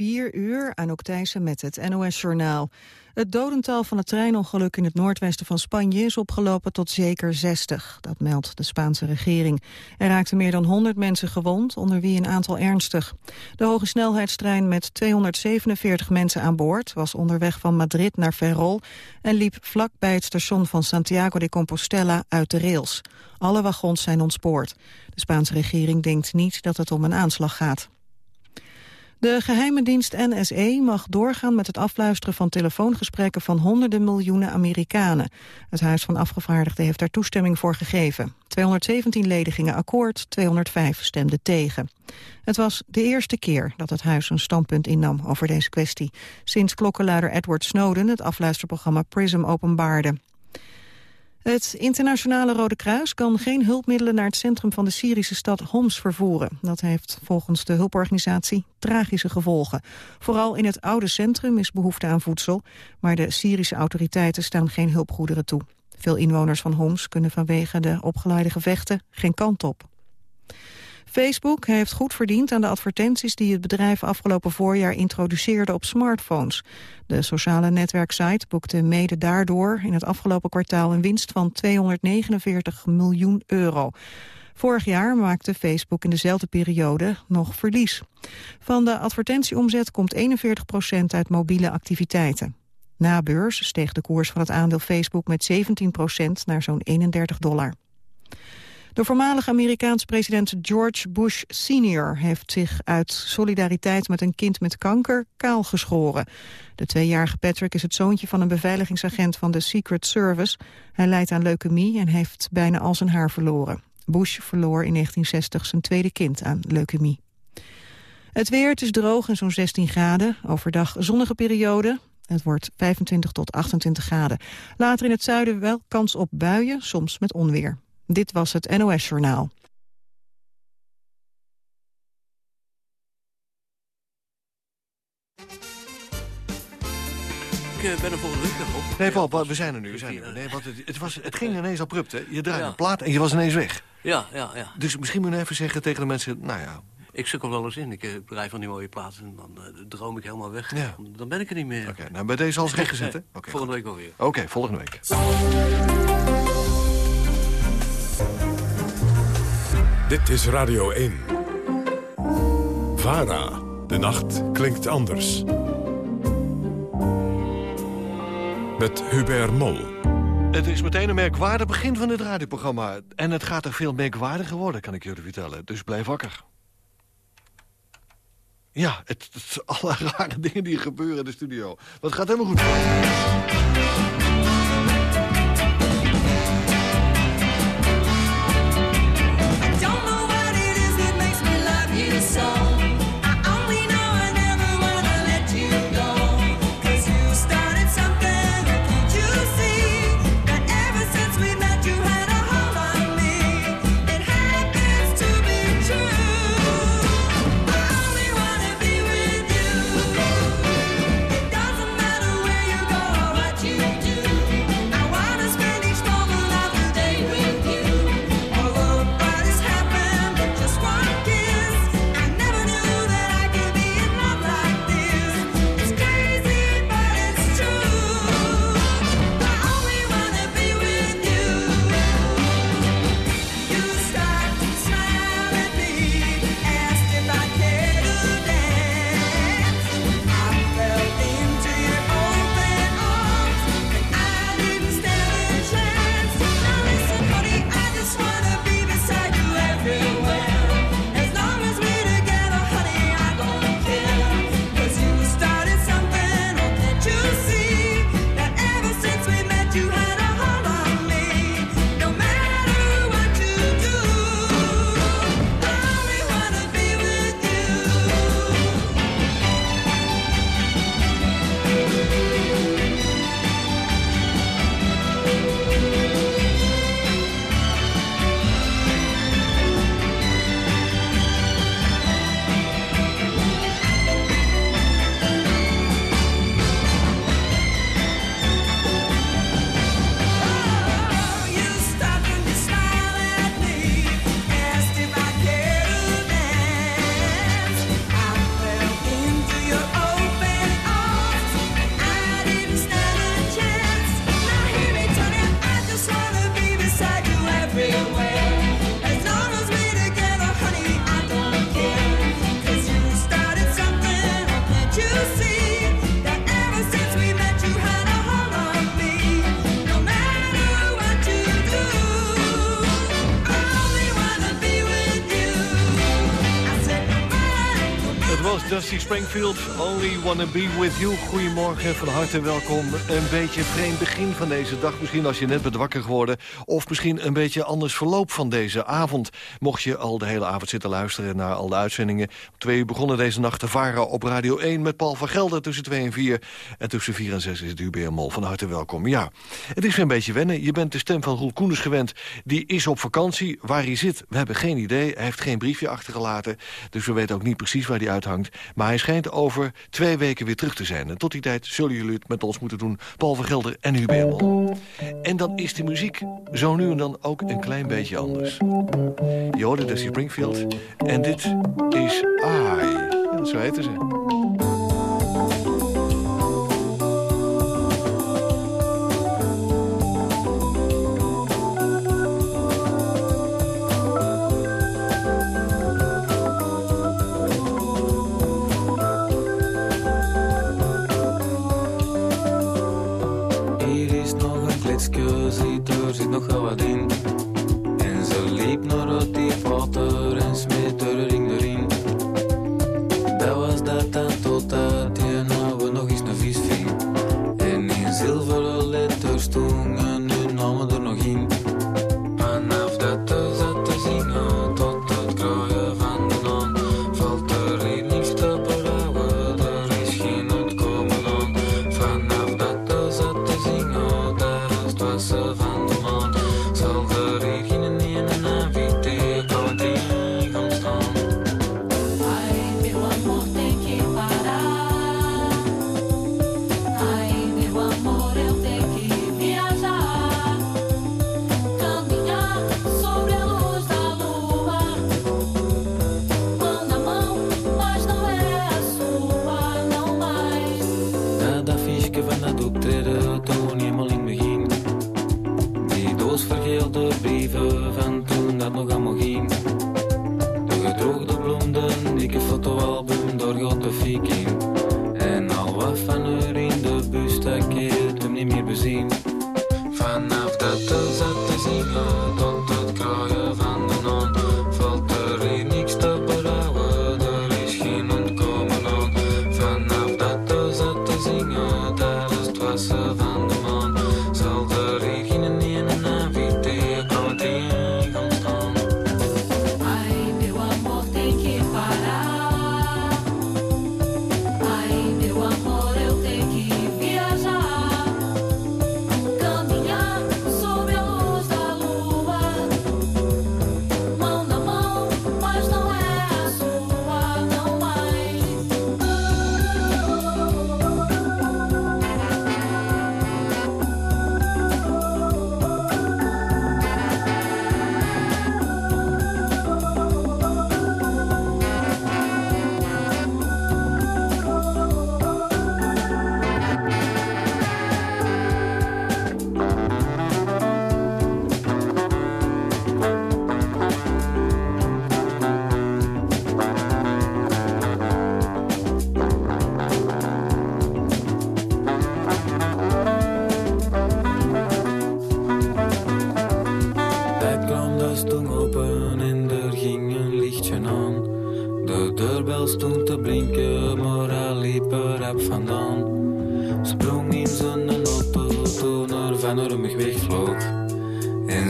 4 uur, Anouk Thijssen met het NOS-journaal. Het dodental van het treinongeluk in het noordwesten van Spanje is opgelopen tot zeker 60. Dat meldt de Spaanse regering. Er raakten meer dan 100 mensen gewond, onder wie een aantal ernstig. De hoge snelheidstrein met 247 mensen aan boord was onderweg van Madrid naar Ferrol en liep vlak bij het station van Santiago de Compostela uit de rails. Alle wagons zijn ontspoord. De Spaanse regering denkt niet dat het om een aanslag gaat. De geheime dienst NSE mag doorgaan met het afluisteren van telefoongesprekken van honderden miljoenen Amerikanen. Het Huis van Afgevaardigden heeft daar toestemming voor gegeven. 217 leden gingen akkoord, 205 stemden tegen. Het was de eerste keer dat het Huis een standpunt innam over deze kwestie. Sinds klokkenluider Edward Snowden het afluisterprogramma PRISM openbaarde. Het internationale Rode Kruis kan geen hulpmiddelen naar het centrum van de Syrische stad Homs vervoeren. Dat heeft volgens de hulporganisatie tragische gevolgen. Vooral in het oude centrum is behoefte aan voedsel, maar de Syrische autoriteiten staan geen hulpgoederen toe. Veel inwoners van Homs kunnen vanwege de opgeleide gevechten geen kant op. Facebook heeft goed verdiend aan de advertenties die het bedrijf afgelopen voorjaar introduceerde op smartphones. De sociale netwerksite boekte mede daardoor in het afgelopen kwartaal een winst van 249 miljoen euro. Vorig jaar maakte Facebook in dezelfde periode nog verlies. Van de advertentieomzet komt 41 procent uit mobiele activiteiten. Na beurs steeg de koers van het aandeel Facebook met 17 procent naar zo'n 31 dollar. De voormalige Amerikaanse president George Bush Sr. heeft zich uit solidariteit met een kind met kanker kaal geschoren. De tweejarige Patrick is het zoontje van een beveiligingsagent van de Secret Service. Hij lijdt aan leukemie en heeft bijna al zijn haar verloren. Bush verloor in 1960 zijn tweede kind aan leukemie. Het weer, het is droog en zo'n 16 graden. Overdag zonnige periode. Het wordt 25 tot 28 graden. Later in het zuiden wel kans op buien, soms met onweer. Dit was het NOS Journaal. Ik eh, ben er volgende week nog op. Nee, Paul, we zijn er nu. We zijn er nu. Nee, want het, het, was, het ging ineens abrupt, hè. Je draaide een plaat en je was ineens weg. Ja, ja, ja. Dus misschien moet je even zeggen tegen de mensen... Nou ja, ik sukkel wel eens in. Ik draai van die mooie plaatsen en dan uh, droom ik helemaal weg. Ja. Dan ben ik er niet meer. Oké, nou bij deze alles rechtgezet, hè? Okay, volgende week alweer. Oké, volgende week. Dit is Radio 1. VARA. De nacht klinkt anders. Met Hubert Mol. Het is meteen een merkwaardig begin van dit radioprogramma. En het gaat er veel merkwaardiger worden, kan ik jullie vertellen. Dus blijf wakker. Ja, het, het alle rare dingen die gebeuren in de studio. Wat gaat helemaal goed. Springfield, Only Wanna Be With You. Goedemorgen, van harte welkom. Een beetje vreemd begin van deze dag. Misschien als je net bent wakker geworden. Of misschien een beetje anders verloop van deze avond. Mocht je al de hele avond zitten luisteren naar al de uitzendingen. Twee uur begonnen deze nacht te varen op Radio 1 met Paul van Gelder tussen 2 en 4. En tussen 4 en 6 is het UBR Mol. Van harte welkom. Ja, het is een beetje wennen. Je bent de stem van Roel Koeners gewend. Die is op vakantie. Waar hij zit, we hebben geen idee. Hij heeft geen briefje achtergelaten. Dus we weten ook niet precies waar hij uithangt. Maar hij schijnt over twee weken weer terug te zijn. En tot die tijd zullen jullie het met ons moeten doen. Paul van Gelder en Hubert Mol. En dan is de muziek zo nu en dan ook een klein beetje anders. Je hoorde Dusty Springfield. En dit is I. Ja, zo heten ze. Ziet er zit nog wel wat in. En ze liep naar het water en smeet er ring erin.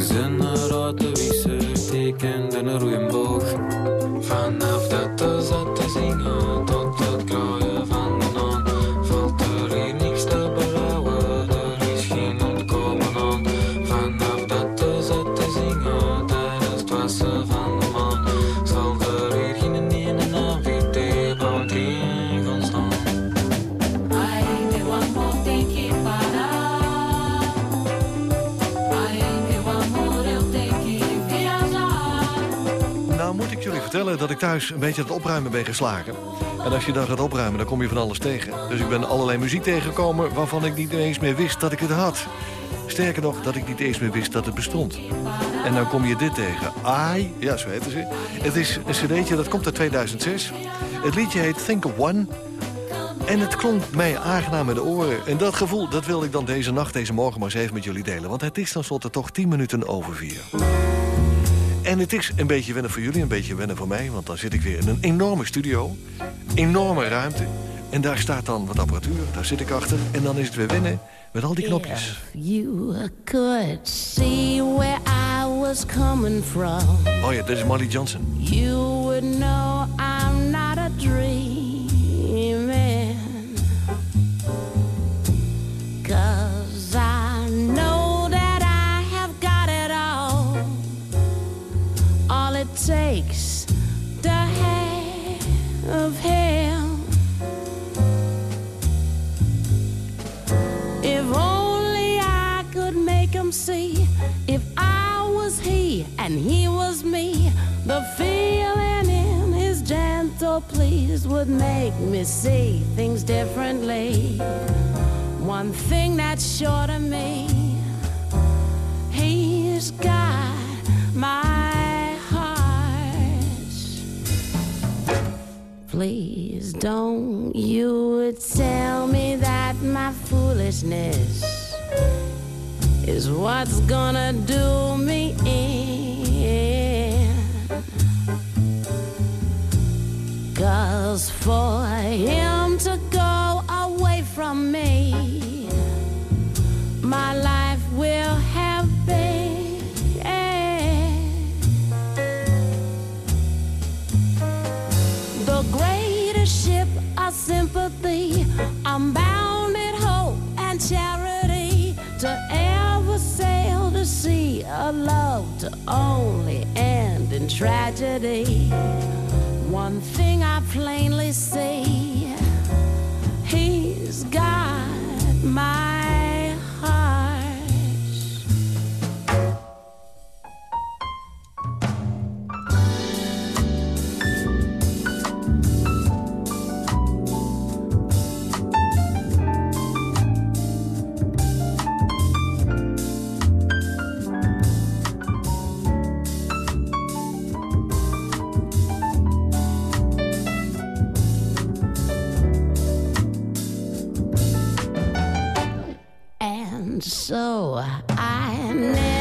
Zijn ruitenwisser tekende een roeienboog. Vanaf vertellen dat ik thuis een beetje aan het opruimen ben geslagen. En als je dan gaat opruimen, dan kom je van alles tegen. Dus ik ben allerlei muziek tegengekomen waarvan ik niet eens meer wist dat ik het had. Sterker nog, dat ik niet eens meer wist dat het bestond. En dan kom je dit tegen. Ai, ja, zo heten ze. Het is een cd'tje, dat komt uit 2006. Het liedje heet Think of One. En het klonk mij aangenaam in de oren. En dat gevoel, dat wil ik dan deze nacht, deze morgen maar eens even met jullie delen. Want het is tenslotte toch 10 minuten over vier. Het is een beetje wennen voor jullie, een beetje wennen voor mij... want dan zit ik weer in een enorme studio, enorme ruimte... en daar staat dan wat apparatuur, daar zit ik achter... en dan is het weer wennen met al die knopjes. Oh ja, dit is Molly Johnson. you would know I'm not a dreaming. And he was me, the feeling in his gentle pleas would make me see things differently. One thing that's sure to me, he's got my heart. Please don't you tell me that my foolishness is what's gonna do me in. Cause for him to go away from me, my life will have been. The greatest ship of sympathy, I'm hope sail to sea, a love to only end in tragedy. One thing I plainly see, he's got my so I never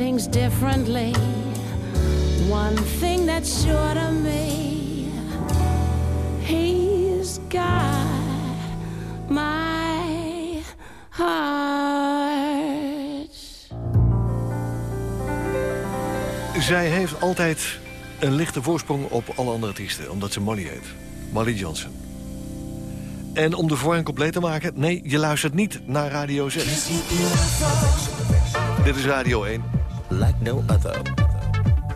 things differently. One thing that's sure to me, he's got my heart. Zij heeft altijd een lichte voorsprong op alle andere artiesten, omdat ze Molly heet. Molly Johnson. En om de voorhang compleet te maken, nee, je luistert niet naar Radio 6. Dit is Radio 1. Like no other.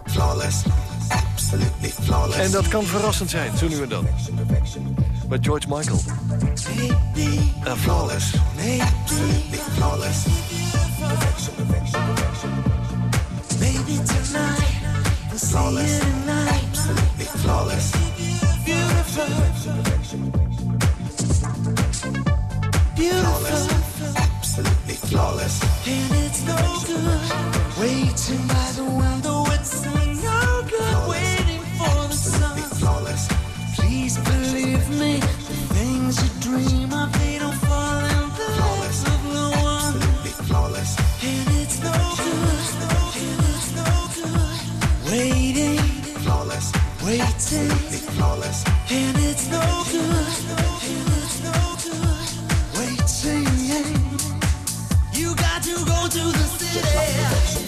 Flawless, absolutely flawless. En dat kan verrassend zijn, zo nu en dan. Met George Michael. En Flawless. absolutely flawless. Tonight, we'll see Flawless. you tonight. Absolutely flawless. Beautiful, Flawless, beautiful, absolutely flawless. and it's no good waiting by the window. It's no good waiting for the sun. Flawless, Please believe me, the things you dream of, they don't fall in the laps of the one. flawless. And it's no good, and it's no good waiting, Flawless, waiting. flawless. And it's no good, and it's no good to the city.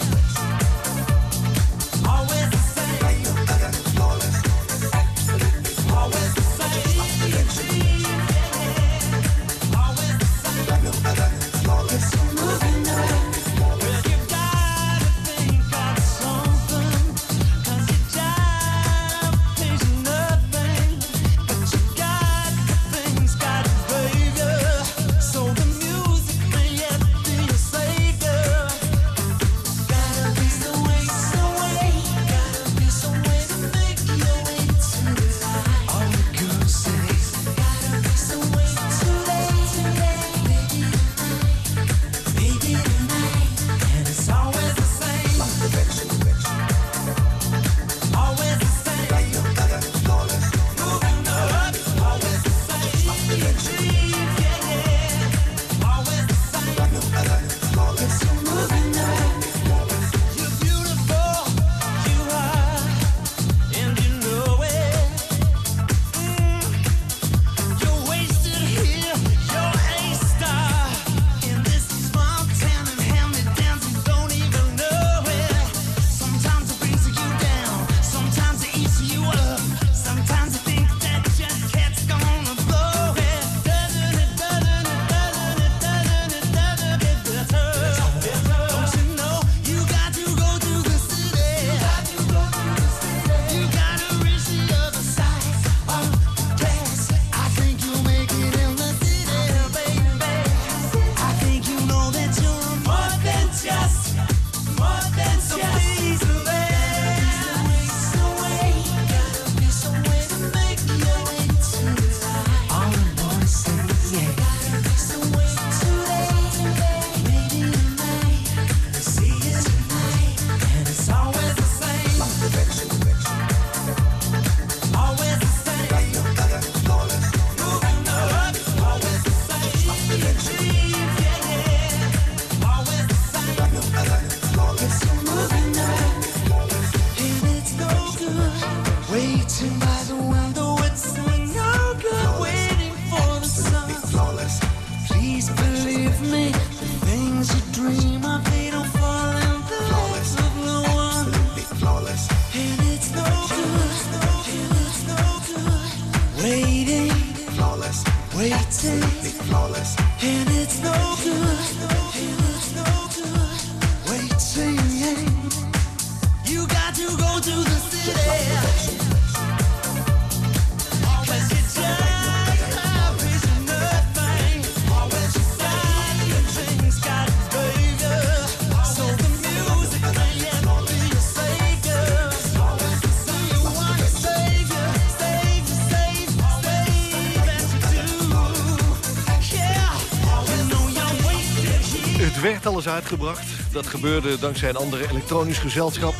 Uitgebracht. Dat gebeurde dankzij een andere elektronisch gezelschap.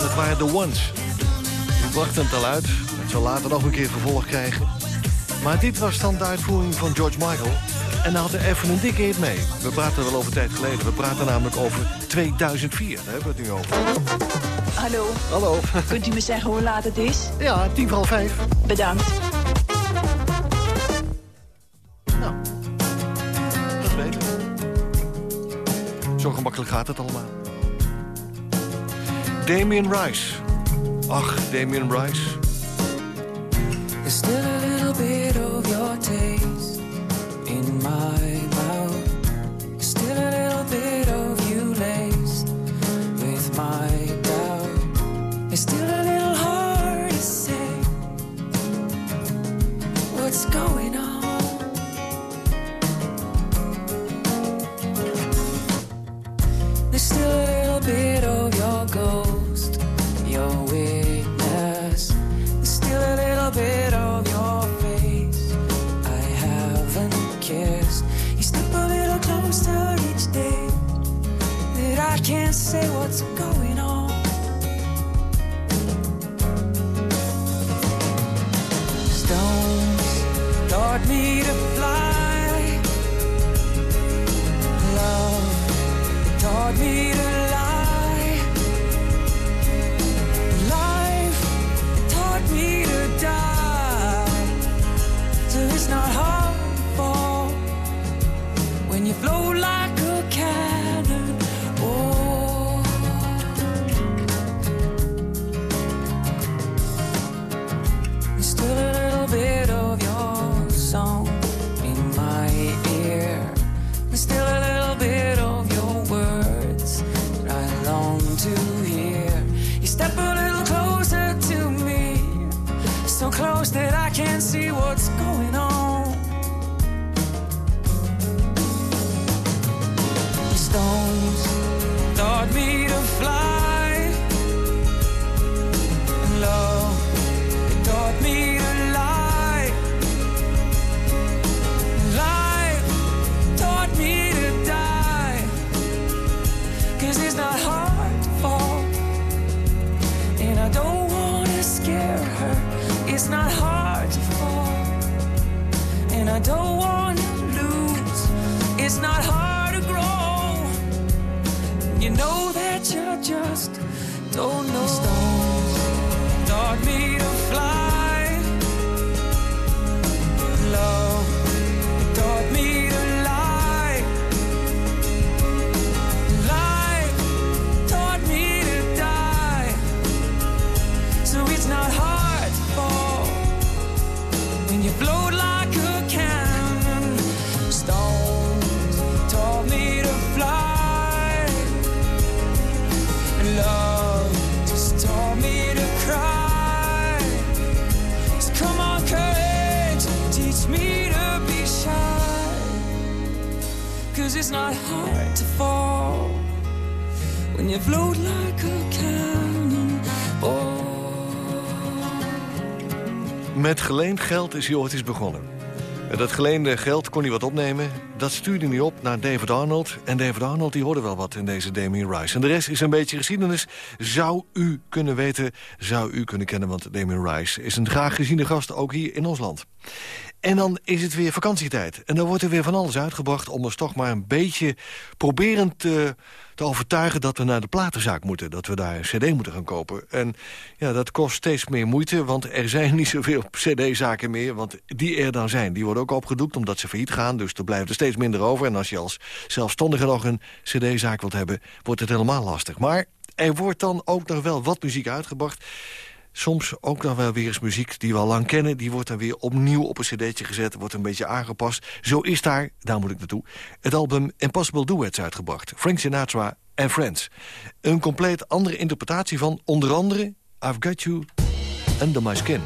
Dat waren de Ones. Die brachten het al uit. Het zal later nog een keer vervolg krijgen. Maar dit was dan de uitvoering van George Michael. En hij had er even een dikke hit mee. We praten wel over tijd geleden. We praten namelijk over 2004. Daar hebben we het nu over. Hallo, Hallo. kunt u me zeggen hoe laat het is? Ja, tien voor half vijf. Bedankt. Damien Rice. Ach, Damien Rice. There's still a little bit of your is hij ooit eens begonnen. Dat geleende geld kon hij wat opnemen. Dat stuurde hij op naar David Arnold. En David Arnold die hoorde wel wat in deze Damien Rice. En de rest is een beetje geschiedenis. Zou u kunnen weten, zou u kunnen kennen... want Damien Rice is een graag geziene gast, ook hier in ons land. En dan is het weer vakantietijd. En dan wordt er weer van alles uitgebracht... om ons toch maar een beetje proberend te, te overtuigen... dat we naar de platenzaak moeten. Dat we daar een cd moeten gaan kopen. En ja, dat kost steeds meer moeite... want er zijn niet zoveel cd-zaken meer. Want die er dan zijn, die worden ook opgedoekt... omdat ze failliet gaan, dus er blijft er steeds minder over. En als je als zelfstandige nog een cd-zaak wilt hebben... wordt het helemaal lastig. Maar er wordt dan ook nog wel wat muziek uitgebracht... soms ook nog wel weer eens muziek die we al lang kennen. Die wordt dan weer opnieuw op een cd'tje gezet, wordt een beetje aangepast. Zo is daar, daar moet ik naartoe, het album Impossible Duets uitgebracht. Frank Sinatra en Friends. Een compleet andere interpretatie van onder andere I've Got You Under My Skin.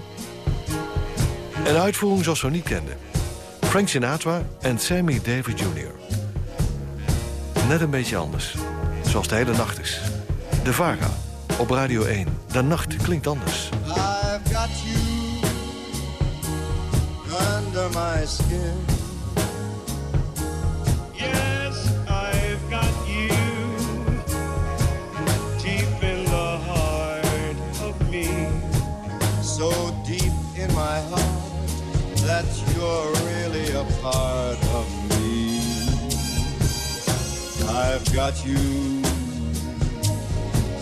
Een uitvoering zoals we niet kenden. Frank Sinatra en Sammy Davis Jr. Net een beetje anders. Zoals de hele nacht is. De Vara op Radio 1. De nacht klinkt anders. I've got you under my skin. Yes, I've got you deep in the heart of me. So deep in my heart that you're really a part of me. I've got you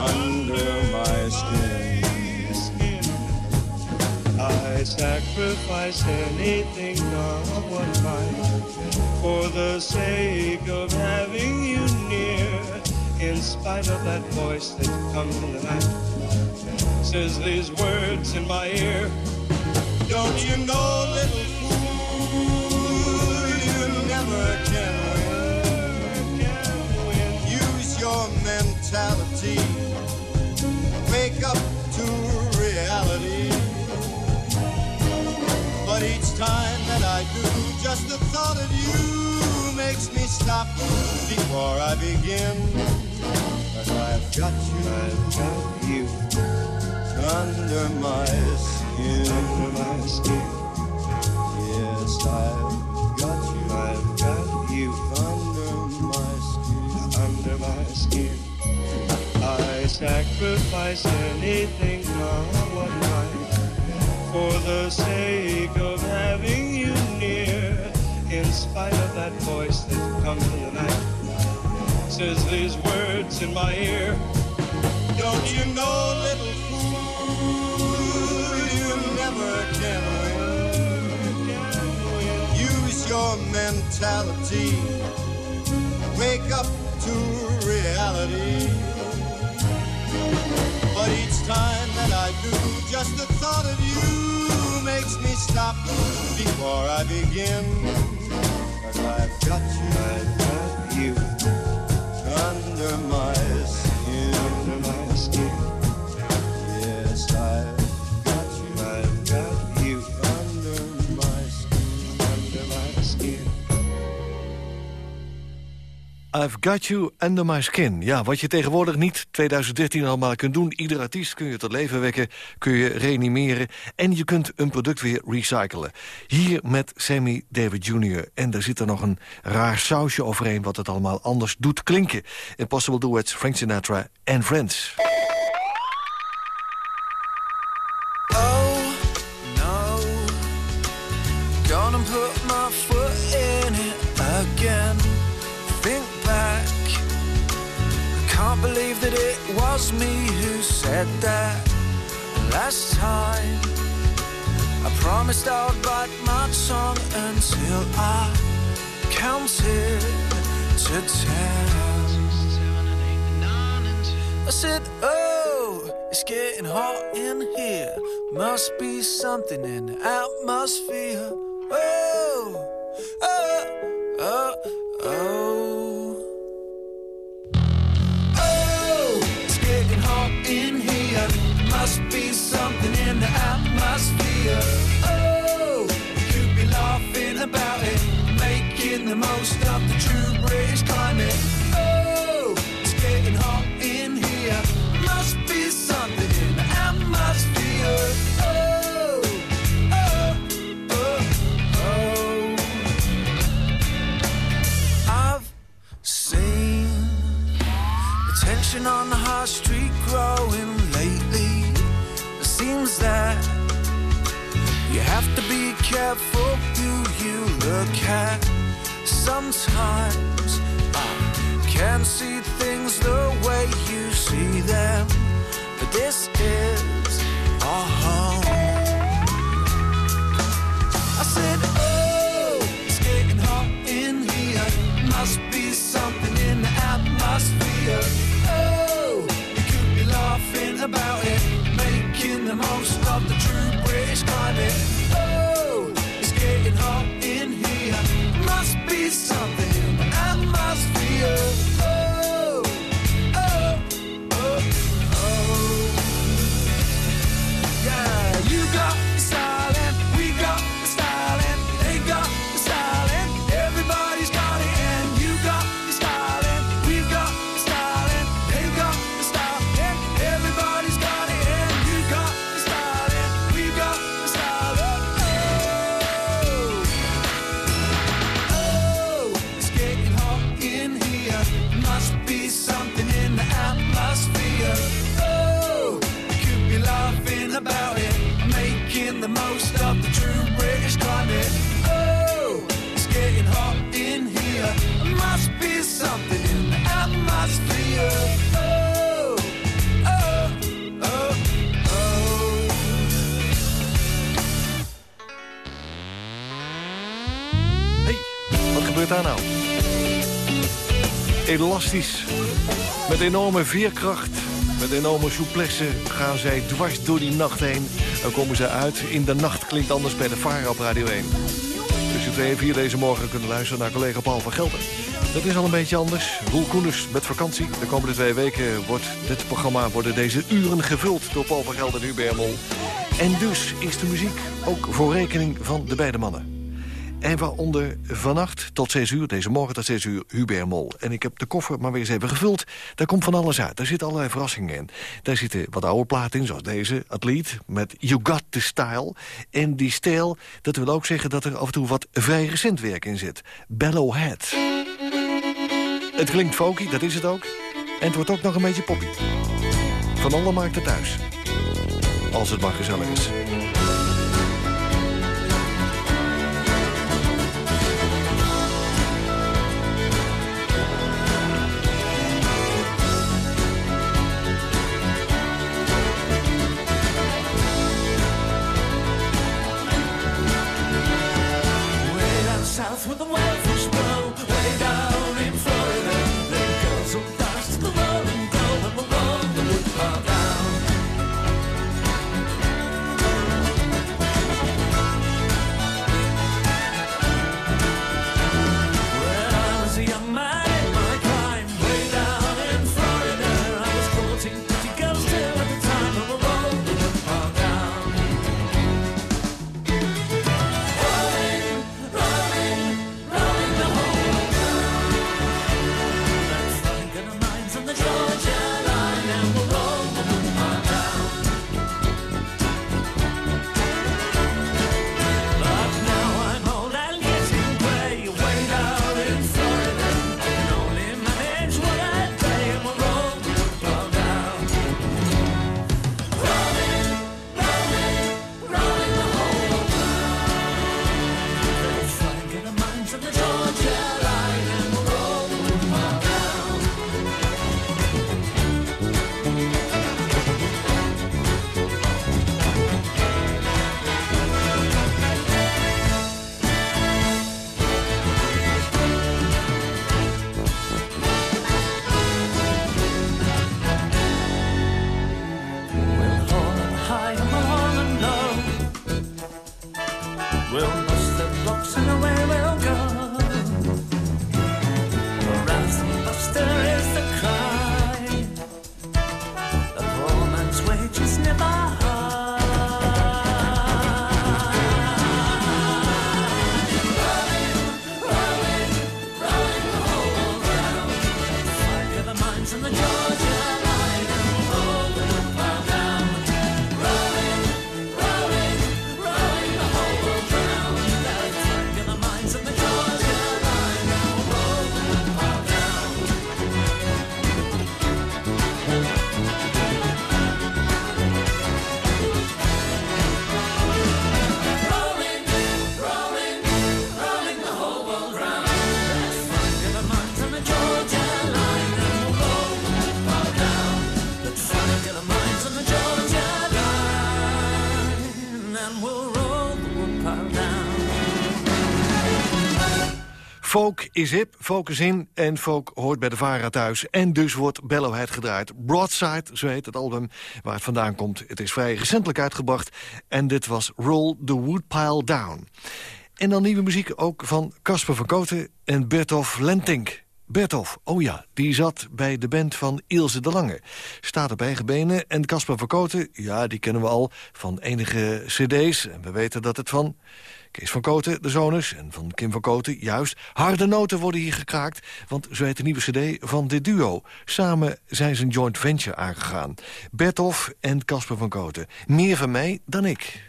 under my skin. I sacrifice anything I want mine for the sake of having you near. In spite of that voice that comes in the night, says these words in my ear. Don't you know, just the thought of you makes me stop before I begin. But I've got you, I've got you under my skin. under my skin. Yes, I've got you I've got you under my skin. under my skin. I sacrifice anything I want mine for the sake of having you near. In spite of that voice that comes in the night, says these words in my ear. Don't you know, little fool, you never can win. Use your mentality. Wake up to reality. But each time that I do, just the thought of you makes me stop before I begin. But I've got you, I've got you under my skin. I've got you under my skin. Ja, wat je tegenwoordig niet 2013 allemaal kunt doen. Ieder artiest kun je tot leven wekken, kun je reanimeren... en je kunt een product weer recyclen. Hier met Sammy David Jr. En daar zit er nog een raar sausje overheen... wat het allemaal anders doet klinken. Impossible Duets, Frank Sinatra en Friends. Said that last time. I promised I would write my song until I counted to ten. I said, Oh, it's getting hot in here. Must be something in the atmosphere. Sometimes I can't see things the way you see them, but this is our home. I said, Oh, it's getting hot in here. Must be something in the atmosphere. Oh, you could be laughing about it, making the most Met enorme veerkracht, met enorme souplesse gaan zij dwars door die nacht heen. Dan komen ze uit. In de nacht klinkt anders bij de Vara op Radio 1. Tussen 2 en 4 deze morgen kunnen luisteren naar collega Paul van Gelder. Dat is al een beetje anders. Roel Koeners met vakantie. De komende twee weken wordt dit programma, worden deze uren gevuld door Paul van Gelder en Hubert Mol. En dus is de muziek ook voor rekening van de beide mannen. En waaronder vannacht tot 6 uur, deze morgen tot 6 uur, Hubert Mol. En ik heb de koffer maar weer eens even gevuld. Daar komt van alles uit. Daar zitten allerlei verrassingen in. Daar zitten wat oude platen in, zoals deze, Atleet, met You Got The Style. En die stijl, dat wil ook zeggen dat er af en toe wat vrij recent werk in zit. Bellow Head. Het klinkt folky, dat is het ook. En het wordt ook nog een beetje poppy. Van alle markten thuis. Als het maar gezellig is. The wildfish We'll is hip, folk is in en folk hoort bij de VARA thuis. En dus wordt Bellowhead gedraaid. Broadside, zo heet het album waar het vandaan komt. Het is vrij recentelijk uitgebracht en dit was Roll the Woodpile Down. En dan nieuwe muziek ook van Casper van Koten en Bertolf Lentink. Bertolf, oh ja, die zat bij de band van Ilse de Lange. Staat op eigen en Casper van Koten, ja, die kennen we al van enige cd's. En we weten dat het van Kees van Koten, de zonus, en van Kim van Koten, juist. Harde noten worden hier gekraakt, want zo heet de nieuwe cd van dit duo. Samen zijn ze een joint venture aangegaan. Bertolf en Casper van Koten. Meer van mij dan ik.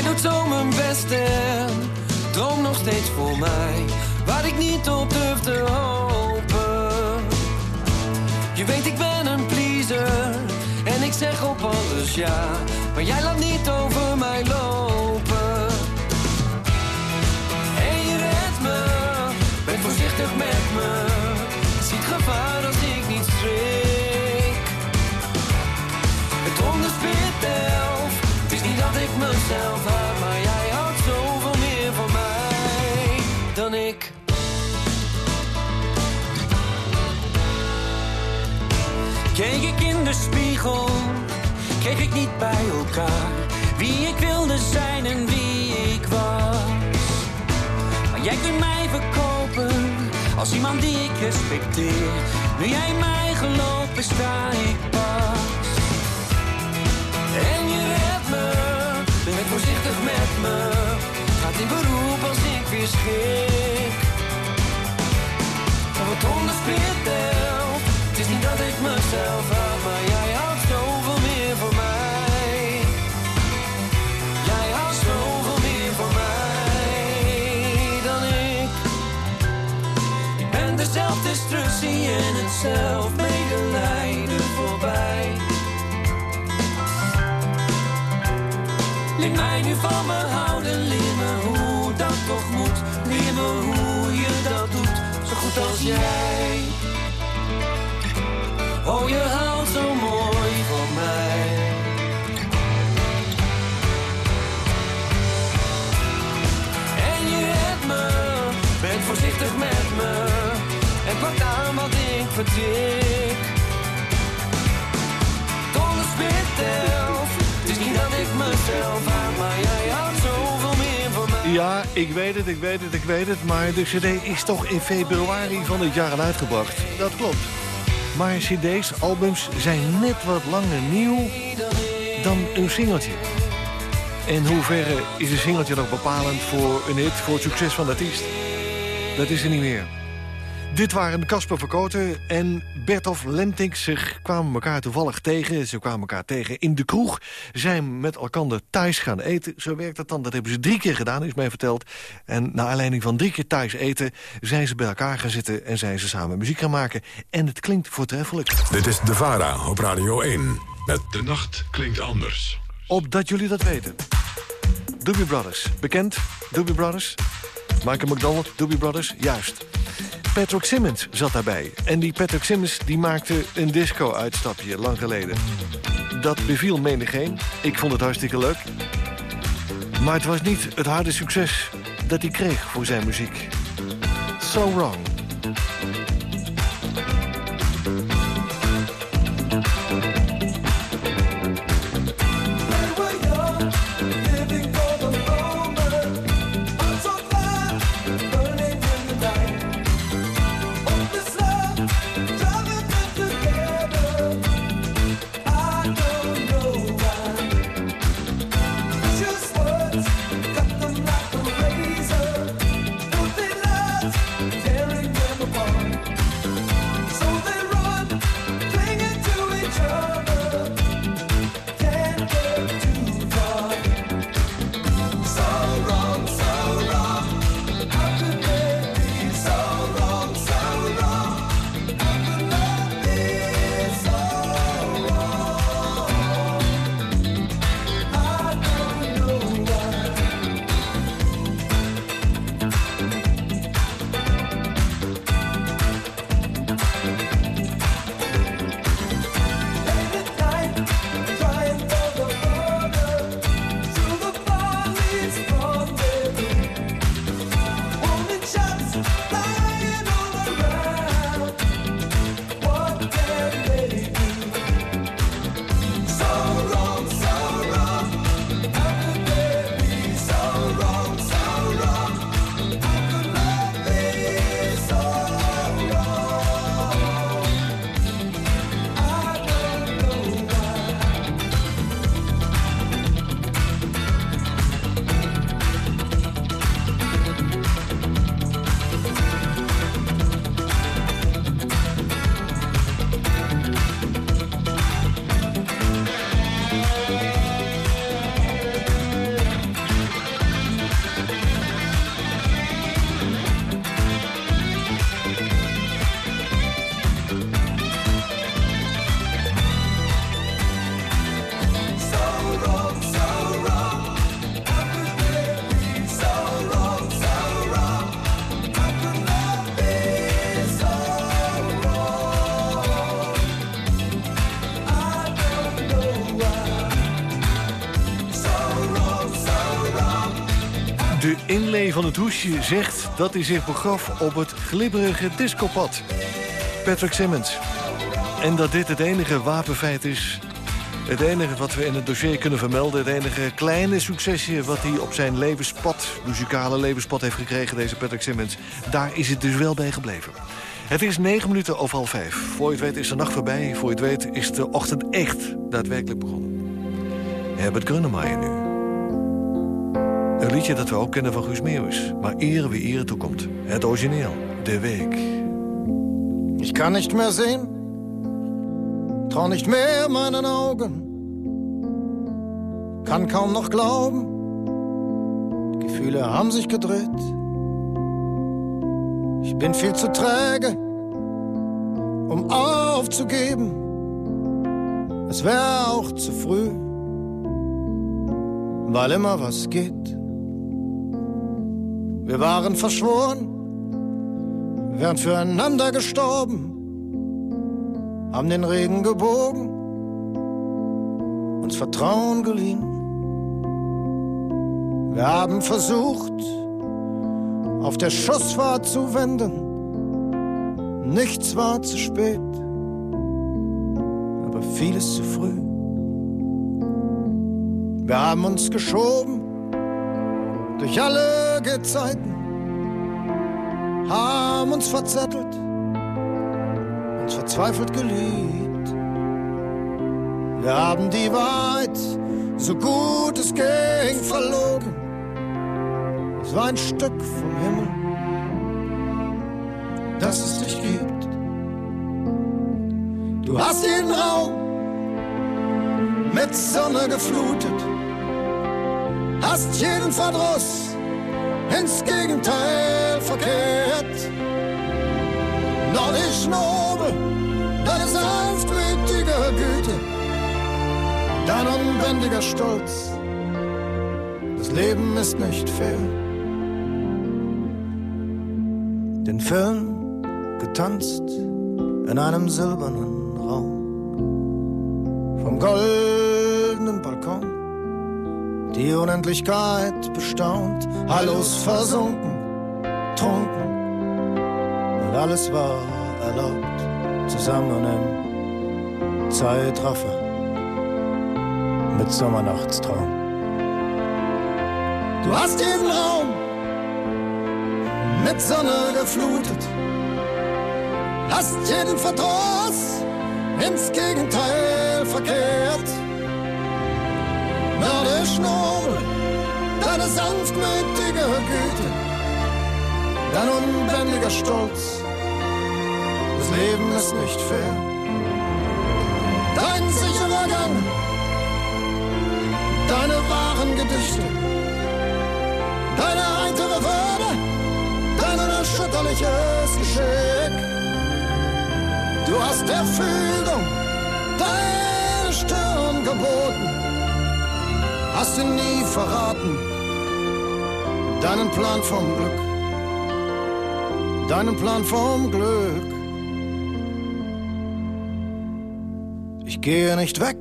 Jij doet zo mijn best en droom nog steeds voor mij. Waar ik niet op durf te hopen. Je weet ik ben een pleaser en ik zeg op alles ja. Maar jij laat niet over mij lopen. Keek ik in de spiegel, kreeg ik niet bij elkaar wie ik wilde zijn en wie ik was. Maar jij kunt mij verkopen als iemand die ik respecteer. Nu jij mij gelooft, besta ik pas. En je redt me, ben voorzichtig met me. Gaat in beroep als ik weer schrik. Of het onderspit dat ik mezelf haat, maar jij houdt zoveel meer van mij. Jij houdt zoveel meer van mij dan ik. Ik ben de zelfdestructie en het zelfmedelijden voorbij. Leer mij nu van me houden, leer me hoe dat toch moet. Leer me hoe je dat doet, zo goed als jij. Oh, je houdt zo mooi van mij. En je redt me, bent voorzichtig met me. En pakt aan wat ik vertik. Donder spit elf. Het is niet dat ik mezelf haat, maar jij houdt zoveel meer van mij. Ja, ik weet het, ik weet het, ik weet het. Maar de cd is toch in februari van dit jaar uitgebracht. Dat klopt. Maar cd's, albums zijn net wat langer nieuw dan een singeltje. In hoeverre is een singeltje nog bepalend voor een hit, voor het succes van de artiest? Dat is er niet meer. Dit waren Casper Verkoten en Bertolf Lentink. Ze kwamen elkaar toevallig tegen. Ze kwamen elkaar tegen in de kroeg. Zijn met elkaar thuis gaan eten. Zo werkt dat dan. Dat hebben ze drie keer gedaan, is mij verteld. En naar aanleiding van drie keer thuis eten... zijn ze bij elkaar gaan zitten en zijn ze samen muziek gaan maken. En het klinkt voortreffelijk. Dit is De Vara op Radio 1. Met De Nacht Klinkt Anders. Opdat jullie dat weten. Doobie Brothers. Bekend? Doobie Brothers? Michael McDonald, Doobie Brothers? Juist. Patrick Simmons zat daarbij. En die Patrick Simmons die maakte een disco-uitstapje lang geleden. Dat beviel menigeen. Ik vond het hartstikke leuk. Maar het was niet het harde succes dat hij kreeg voor zijn muziek. So wrong. Van het hoesje zegt dat hij zich begaf op het glibberige discopad. Patrick Simmons. En dat dit het enige wapenfeit is... Het enige wat we in het dossier kunnen vermelden... het enige kleine succesje wat hij op zijn levenspad... muzikale levenspad heeft gekregen, deze Patrick Simmons... daar is het dus wel bij gebleven. Het is negen minuten over half vijf. Voor je het weet is de nacht voorbij. Voor je het weet is de ochtend echt daadwerkelijk begonnen. Herbert Grönemeyer nu. Een liedje dat we ook kennen van Guus Meeuwis. Maar ere wie ere toekomt. Het origineel. De Week. Ich kann nicht mehr sehen, trau nicht mehr meinen Augen, kann kaum noch glauben, Gefühle haben sich gedreht. Ich bin viel zu träge, um aufzugeben. Es wäre auch zu früh, weil immer was geht. Wir waren verschworen, wären füreinander gestorben, haben den Regen gebogen, uns Vertrauen geliehen. Wir haben versucht, auf der Schussfahrt zu wenden. Nichts war zu spät, aber vieles zu früh. Wir haben uns geschoben durch alle Gezeiten haben uns verzettelt, uns verzweifelt geliebt. Wir haben die Wahrheit, so gut es ging, verlogen. Es war ein Stück vom Himmel, das es dich gibt. Du hast jeden Raum mit Sonne geflutet, hast jeden Verdruss ins Gegenteil verkehrt. Noch nicht nobel, deine sanftmütige Güte, dein unbändiger Stolz. Das Leben ist nicht fair. Den Film getanzt in einem silbernen Raum. Vom goldenen Balkon die Unendlichkeit bestaunt, Hallos versunken, trunken und alles war erlaubt, zusammen im Zeitraffer mit Sommernachtstraum. Du hast jeden Raum mit Sonne geflutet, hast jeden Verdruss ins Gegenteil verkehrt. Nobel, deine sanftmütige Güte, dein unbändiger Stolz. Das Leben ist nicht fair. Dein sicherer Gang, deine wahren Gedichte, deine heitere Würde, dein unerschütterliches Geschick. Du hast der Fügung deine Stirn geboten hast ihn nie verraten. Deinen Plan vom Glück, deinen Plan vom Glück. Ich gehe nicht weg,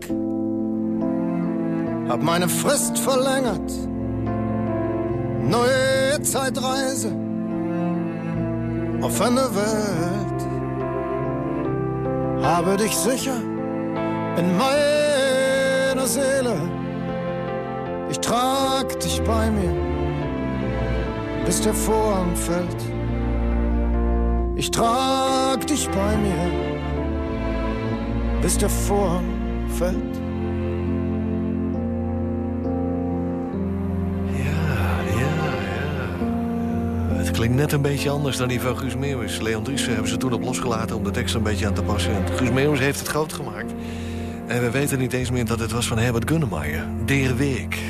hab meine Frist verlängert. Neue Zeitreise, offene Welt. Habe dich sicher in meiner Seele. Ich trag dich bei mir, bis der Vorhang fällt. Ich trag dich bei mir, bis Vorhang fällt. Het klinkt net een beetje anders dan die van Guus Meeuwis. Leon Driessen hebben ze toen op losgelaten om de tekst een beetje aan te passen. En Guus Meeuwis heeft het groot gemaakt. En we weten niet eens meer dat het was van Herbert Gunnemeyer. Der Week.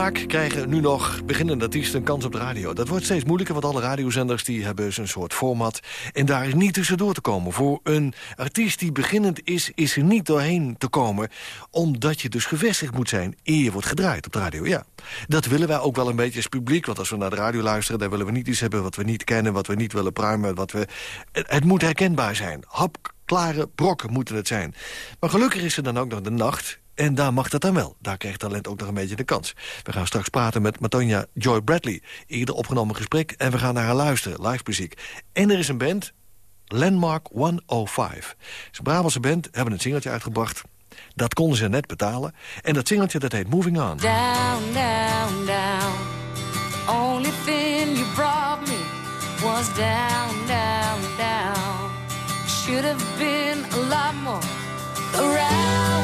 Vaak krijgen nu nog beginnende artiesten een kans op de radio? Dat wordt steeds moeilijker, want alle radiozenders die hebben zo'n soort format. En daar is niet tussendoor te komen. Voor een artiest die beginnend is, is er niet doorheen te komen. Omdat je dus gevestigd moet zijn eer wordt gedraaid op de radio. Ja, dat willen wij ook wel een beetje als publiek. Want als we naar de radio luisteren, dan willen we niet iets hebben wat we niet kennen. Wat we niet willen pruimen. Wat we... het, moet herkenbaar zijn. Hap klare brokken moeten het zijn. Maar gelukkig is er dan ook nog de nacht En daar mag dat dan wel. Daar krijgt talent ook nog een beetje de kans. We gaan straks praten met Matonya Joy Bradley. Eerder opgenomen gesprek en we gaan naar haar luisteren. Live muziek. En er is een band, Landmark 105. Het is een Brabantse band, hebben een singeltje uitgebracht. Dat konden ze net betalen. En dat singeltje dat heet Moving On. Down, down, down. Only thing you brought me was down, down, down. Should have been a lot more around,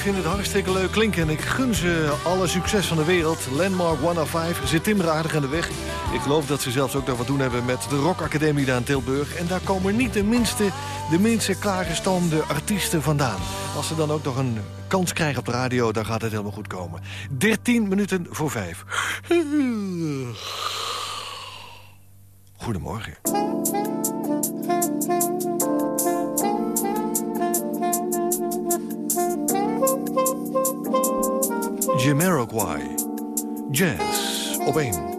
vind het hartstikke leuk klinken en ik gun ze alle succes van de wereld. Landmark 105 zit timmeren aardig aan de weg. Ik geloof dat ze zelfs ook nog wat doen hebben met de Rock Academie daar in Tilburg. En daar komen niet de minste, de minste klaargestoomde artiesten vandaan. Als ze dan ook nog een kans krijgen op de radio, dan gaat het helemaal goed komen. 13 minuten voor 5. Goedemorgen. Jamiroquai. Jazz op 1.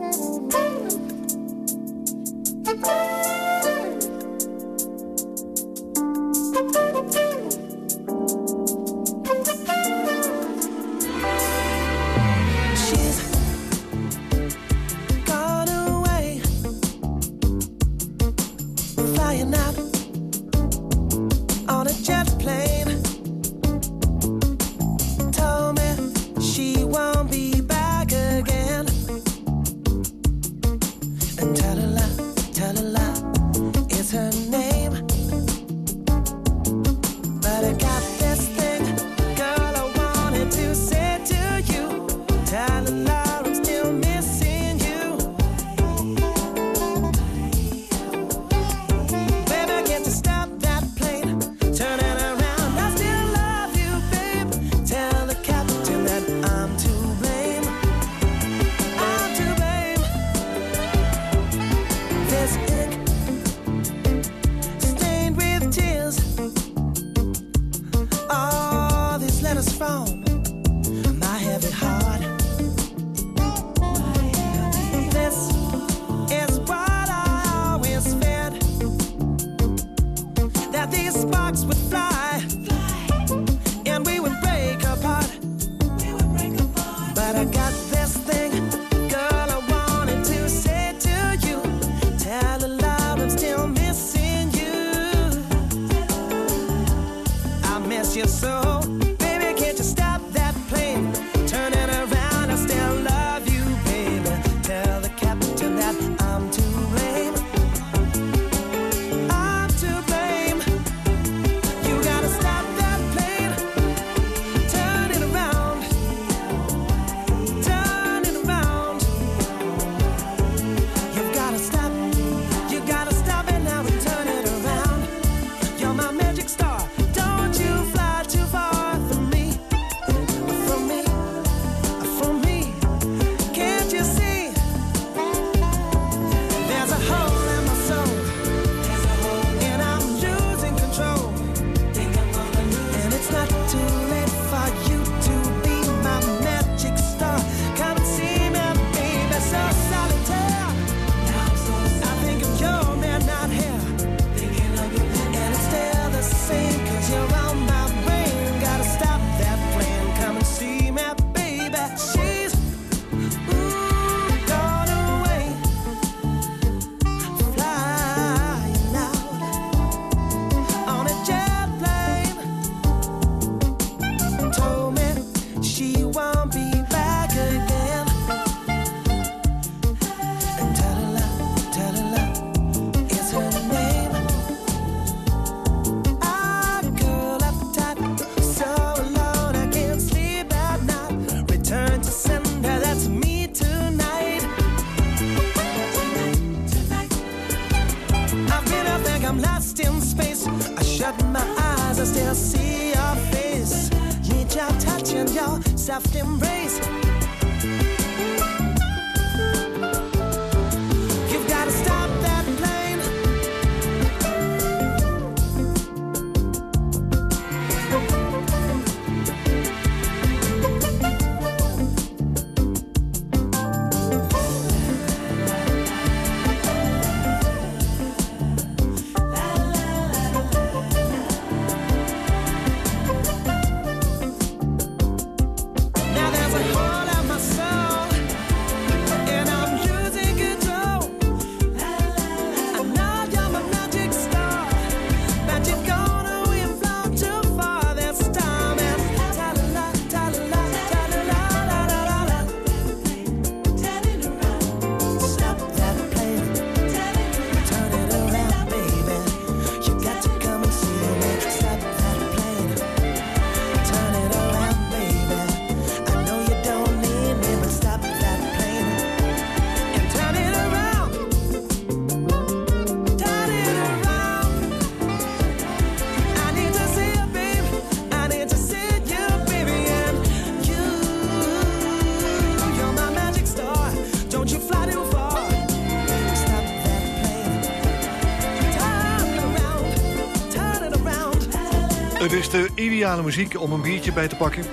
Het is de ideale muziek om een biertje bij te pakken.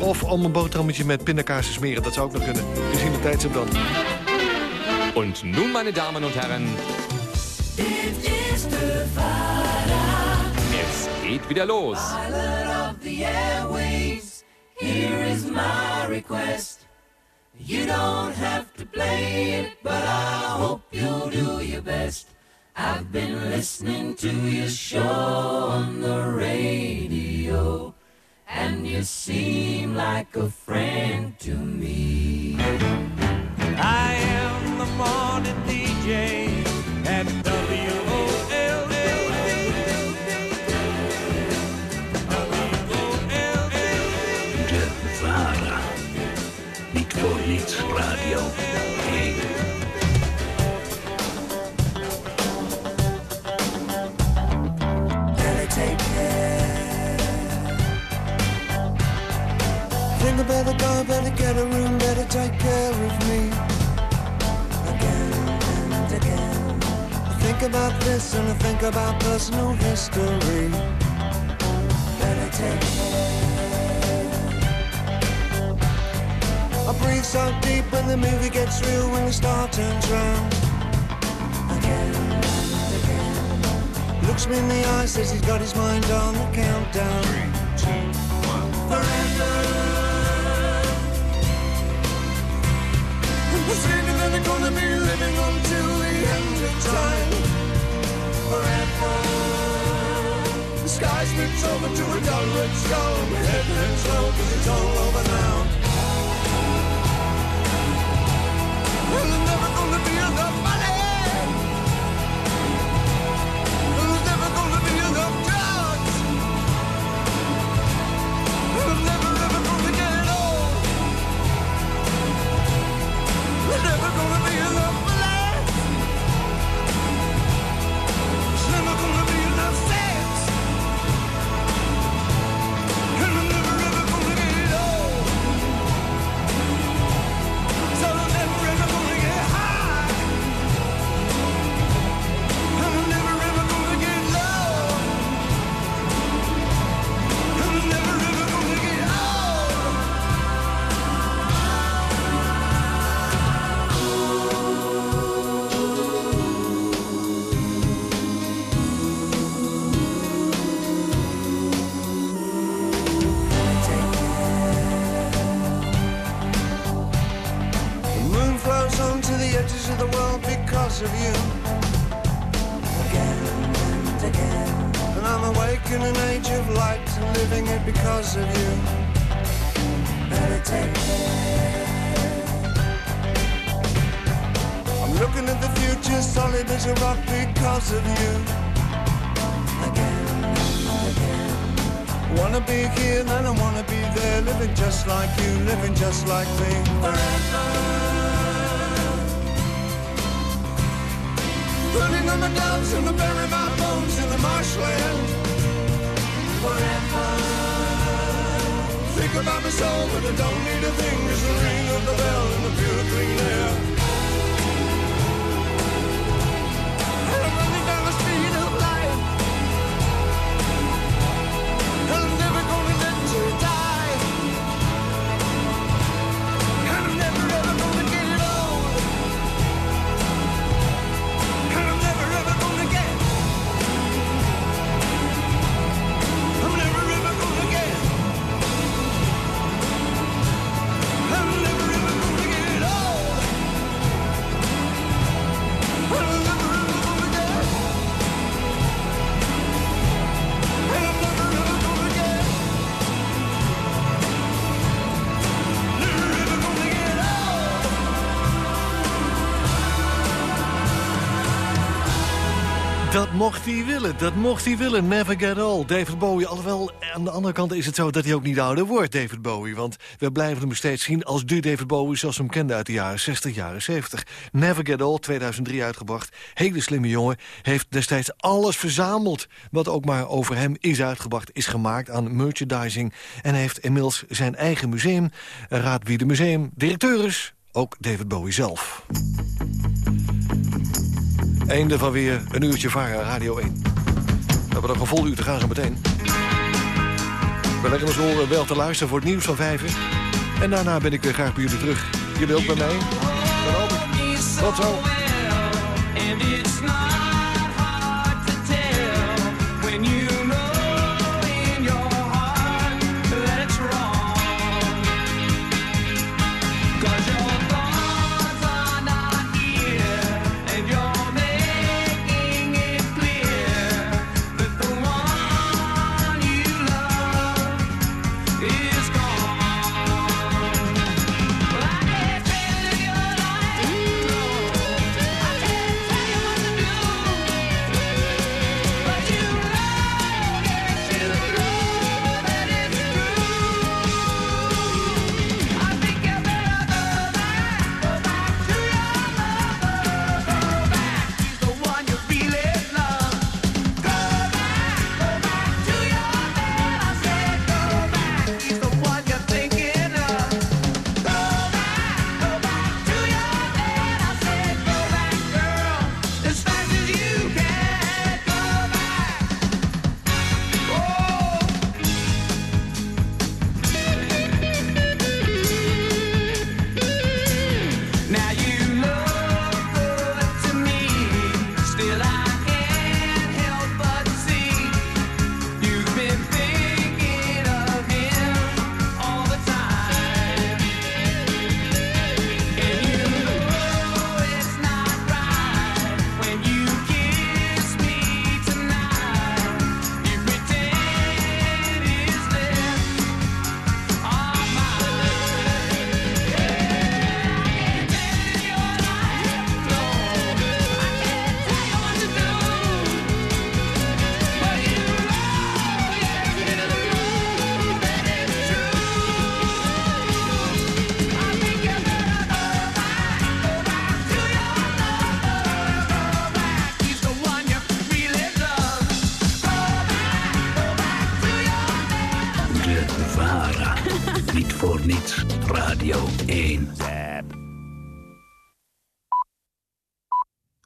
Of om een boterhammetje met pindakaas te smeren. Dat zou ook nog kunnen. Gezien de tijdstip dan. Und nun, meine Damen und Herren, Dit is de Vara, es geht wieder los. pilot of the airways. Here is my request. You don't have to play it, but I hope you'll do your best. I've been listening to your show on the radio, and you seem like a friend to me. I am the morning DJ I better go, better get a room, better take care of me. Again and again. I think about this and I think about personal history. Better take care. I breathe so deep when the movie gets real, when the star turns round. Again and again. Looks me in the eye, says he's got his mind on the countdown. That they're gonna be living until the end of time. Forever. The sky splits over to a dull red skull. Mocht hij willen, dat mocht hij willen. Never get old. David Bowie, alhoewel aan de andere kant is het zo dat hij ook niet ouder wordt, David Bowie. Want we blijven hem steeds zien als de David Bowie zoals we hem kenden uit de jaren 60, jaren 70. Never get old, 2003 uitgebracht. Hele slimme jongen, heeft destijds alles verzameld... wat ook maar over hem is uitgebracht, is gemaakt aan merchandising... en heeft inmiddels zijn eigen museum. Raad wie de museum directeur is, ook David Bowie zelf. Einde van weer een uurtje varen Radio 1. We hebben nog een vol uur te gaan zo meteen. We leggen ons horen wel te luisteren voor het nieuws van vijven. En daarna ben ik weer graag bij jullie terug. Jullie ook bij mij? Tot zo.